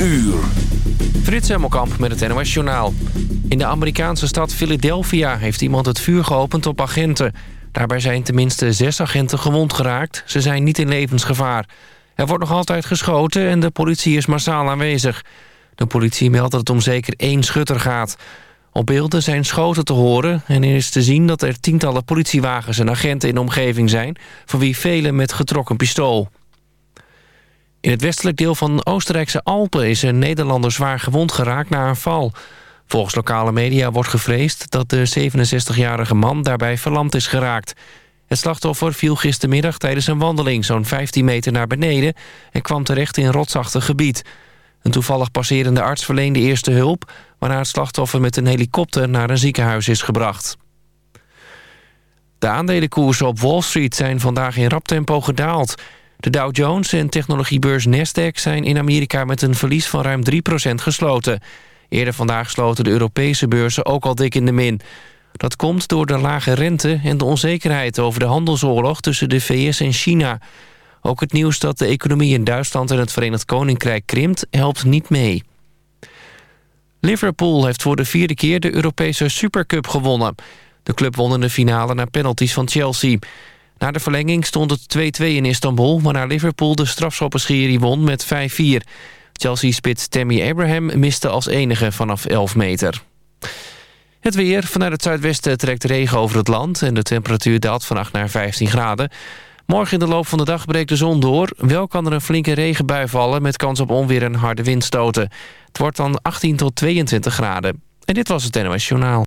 uur. Frits Hemmelkamp met het NOS Journaal. In de Amerikaanse stad Philadelphia heeft iemand het vuur geopend op agenten. Daarbij zijn tenminste zes agenten gewond geraakt. Ze zijn niet in levensgevaar. Er wordt nog altijd geschoten en de politie is massaal aanwezig. De politie meldt dat het om zeker één schutter gaat. Op beelden zijn schoten te horen en is te zien dat er tientallen politiewagens en agenten in de omgeving zijn... van wie velen met getrokken pistool. In het westelijk deel van Oostenrijkse Alpen is een Nederlander zwaar gewond geraakt na een val. Volgens lokale media wordt gevreesd dat de 67-jarige man daarbij verlamd is geraakt. Het slachtoffer viel gistermiddag tijdens een wandeling zo'n 15 meter naar beneden... en kwam terecht in rotsachtig gebied. Een toevallig passerende arts verleende eerste hulp... waarna het slachtoffer met een helikopter naar een ziekenhuis is gebracht. De aandelenkoersen op Wall Street zijn vandaag in rap tempo gedaald. De Dow Jones en technologiebeurs Nasdaq zijn in Amerika met een verlies van ruim 3% gesloten. Eerder vandaag sloten de Europese beurzen ook al dik in de min. Dat komt door de lage rente en de onzekerheid over de handelsoorlog tussen de VS en China. Ook het nieuws dat de economie in Duitsland en het Verenigd Koninkrijk krimpt helpt niet mee. Liverpool heeft voor de vierde keer de Europese Supercup gewonnen. De club won in de finale naar penalties van Chelsea. Na de verlenging stond het 2-2 in Istanbul... waarna Liverpool de strafschoppenserie won met 5-4. Chelsea-spits Tammy Abraham miste als enige vanaf 11 meter. Het weer. Vanuit het zuidwesten trekt regen over het land... en de temperatuur daalt van 8 naar 15 graden. Morgen in de loop van de dag breekt de zon door. Wel kan er een flinke regenbui vallen... met kans op onweer en harde windstoten. Het wordt dan 18 tot 22 graden. En dit was het NOS Journaal.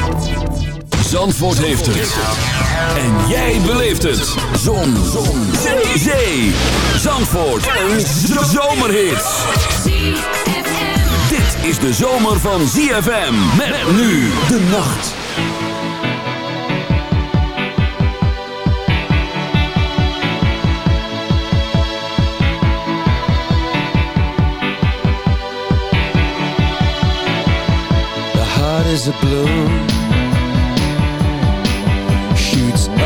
Zandvoort heeft het. En jij beleeft het. Zon. Zon. Zee. Zee. Zandvoort. Een zomerhit. Dit is de zomer van ZFM. Met nu de nacht. The heart is a balloon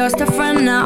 just a friend now.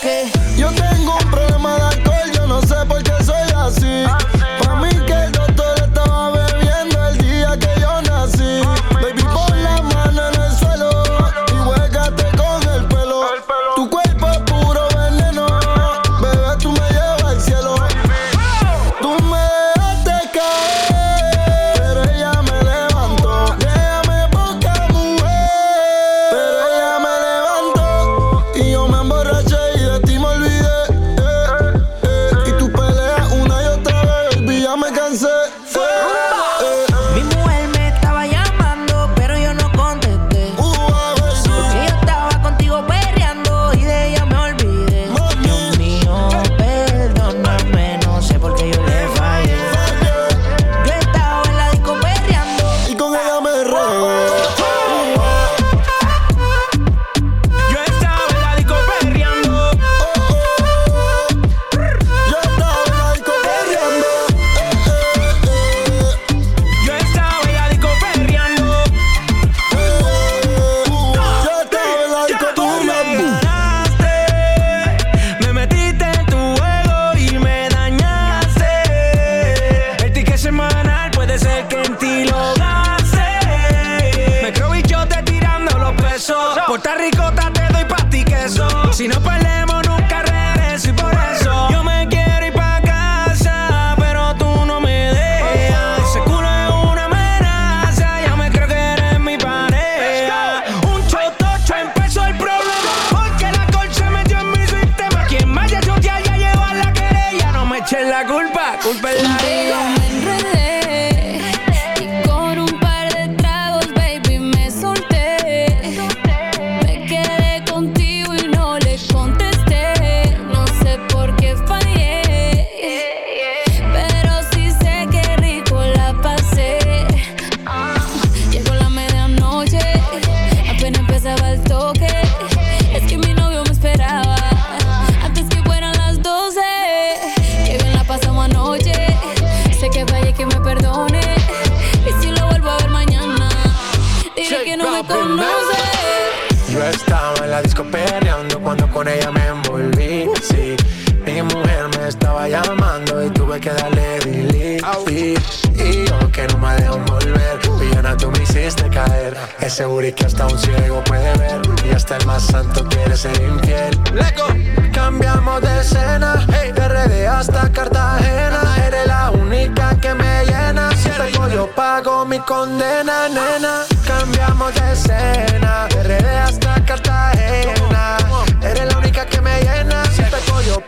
Que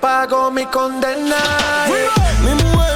pago mi condena. Mi mujer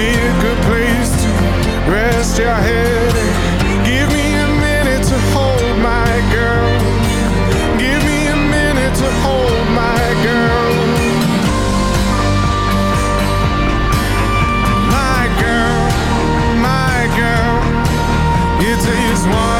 Pick a good place to rest your head. Give me a minute to hold my girl. Give me a minute to hold my girl. My girl, my girl. It takes one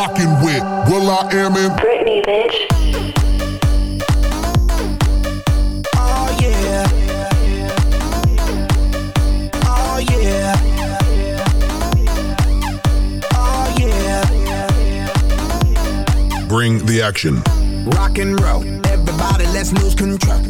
rocking with will.i.am in Britney, bitch. Oh yeah. Oh yeah. Oh yeah. Bring the action. Rock and roll. Everybody, let's lose control.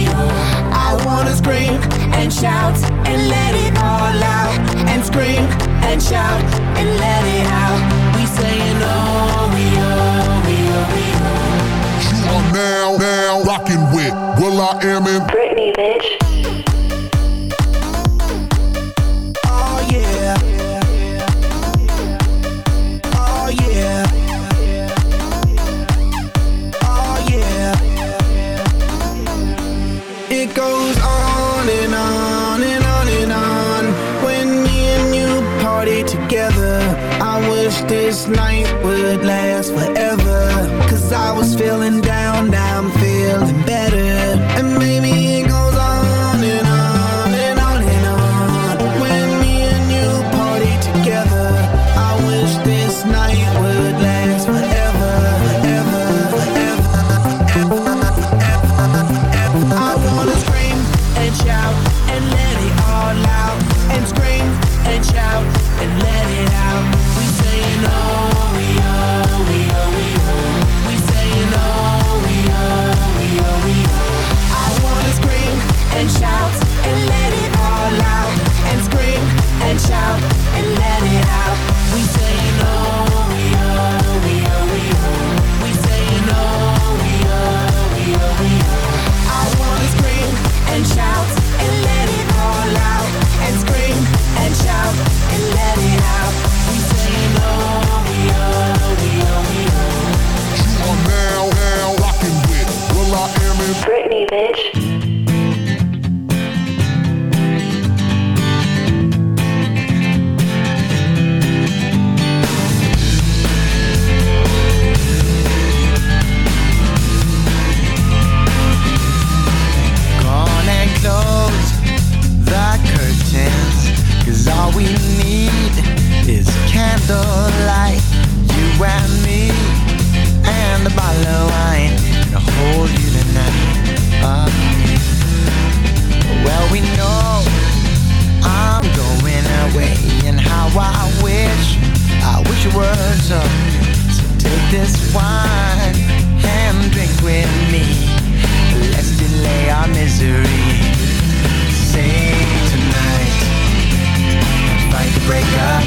scream and shout and let it all out. And scream and shout and let it out. We say oh, we oh, we oh, we oh. You are now, now rocking with will.i.am in Britney, bitch.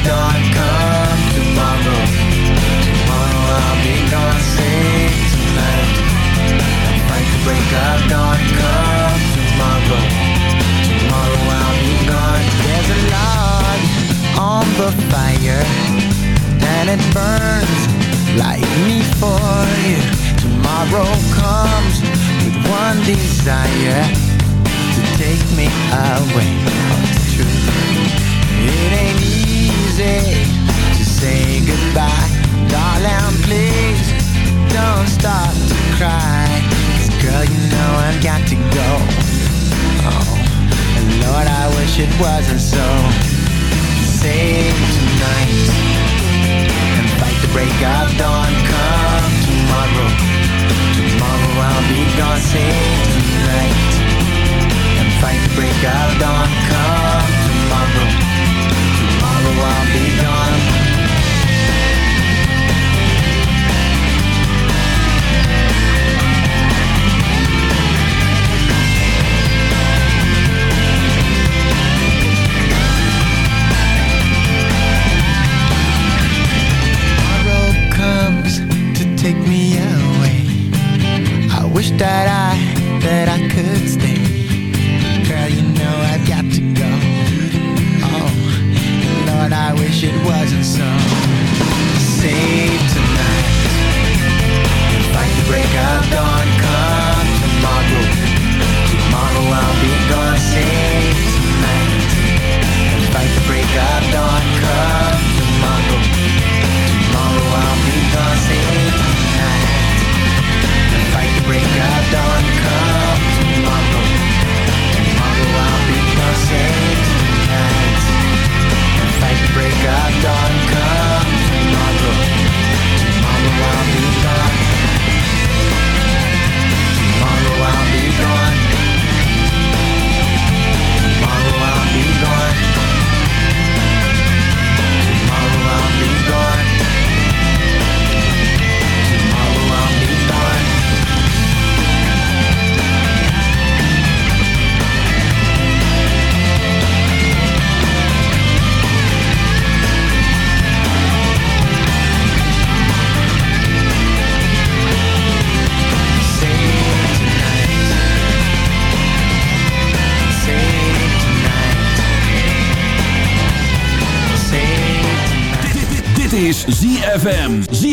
come tomorrow. Tomorrow I'll be gone, tonight. Fight break come tomorrow. Tomorrow I'll be gone. There's a log on the fire And it burns like me for you. Tomorrow comes with one desire To take me away easy to say goodbye? Darling, please don't start to cry. Cause girl, you know I've got to go. Oh, and Lord, I wish it wasn't so. Save tonight And fight the break of dawn. Come tomorrow. Tomorrow I'll be gone. Save tonight And fight the break of dawn. Come tomorrow won't be Take me away. I wish that I, that I could stay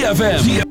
ZFM.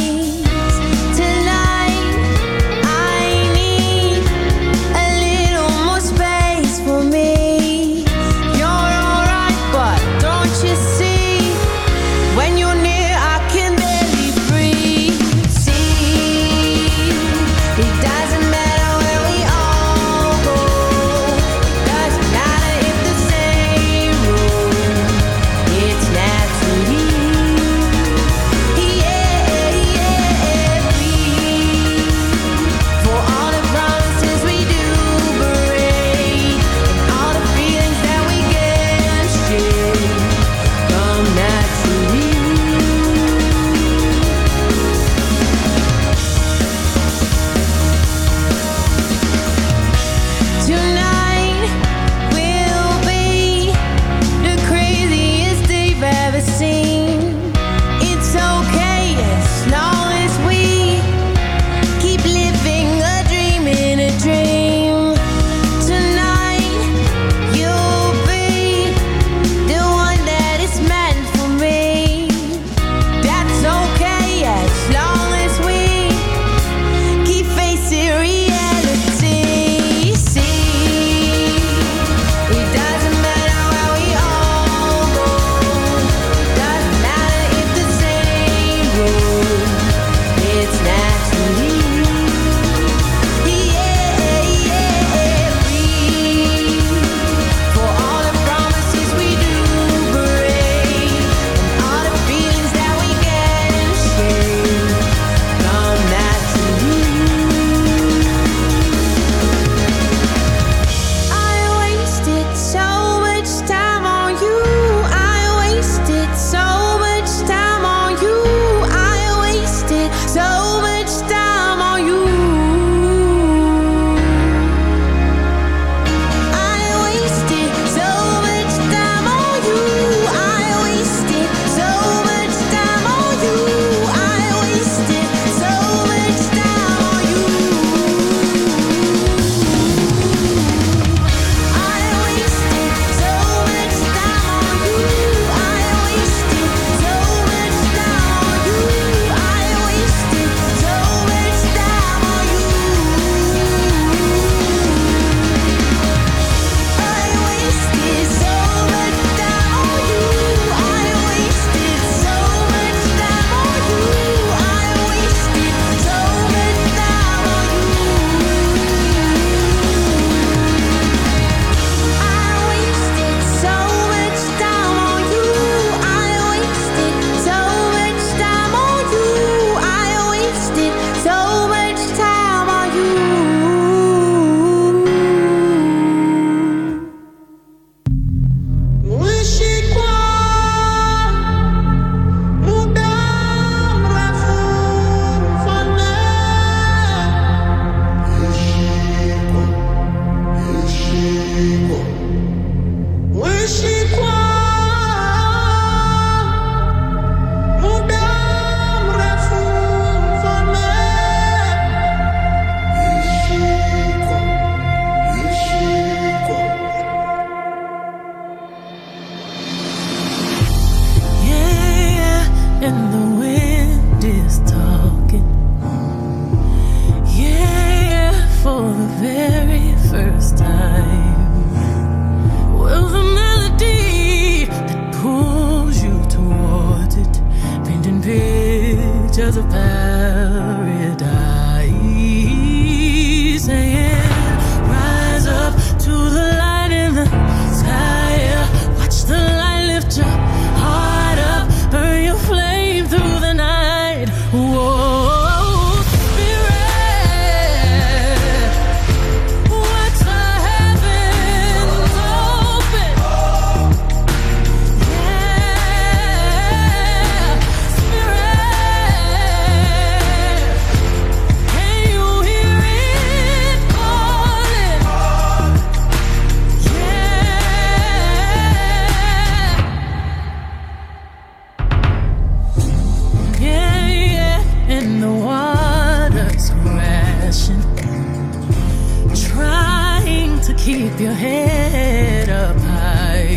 keep your head up high.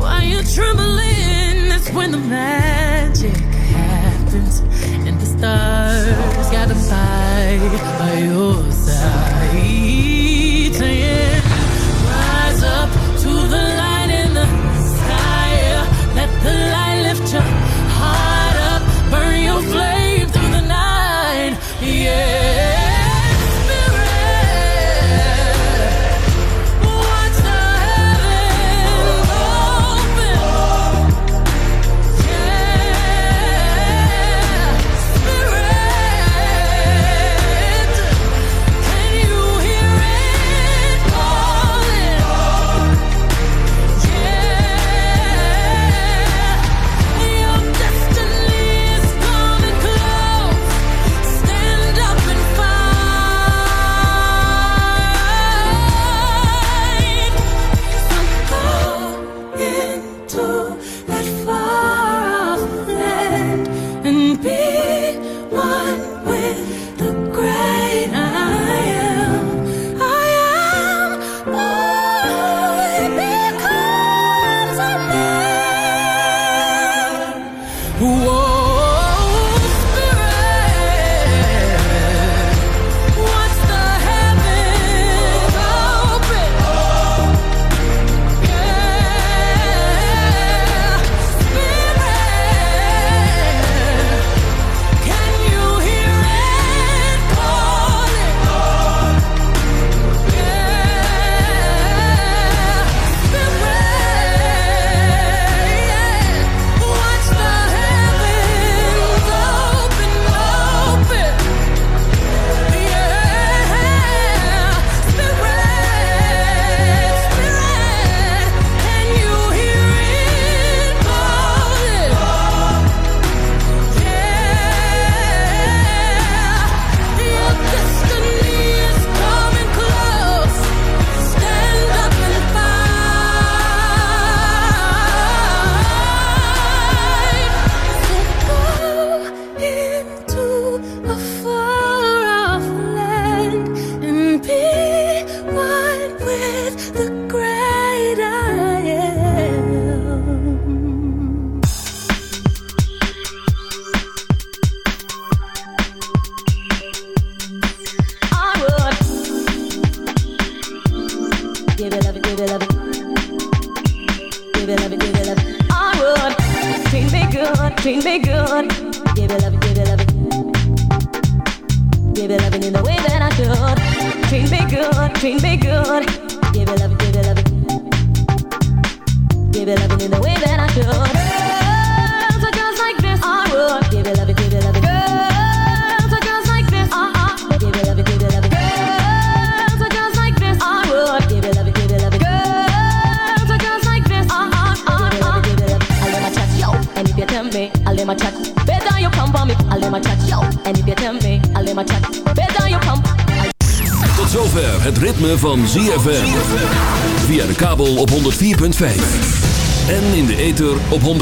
While you're trembling, that's when the magic happens, and the stars gotta fight by your side.